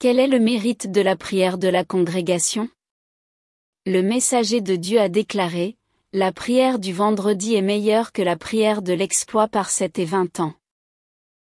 Quel est le mérite de la prière de la congrégation? Le messager de Dieu a déclaré, La prière du vendredi est meilleure que la prière de l'exploit par 7 et 20 ans.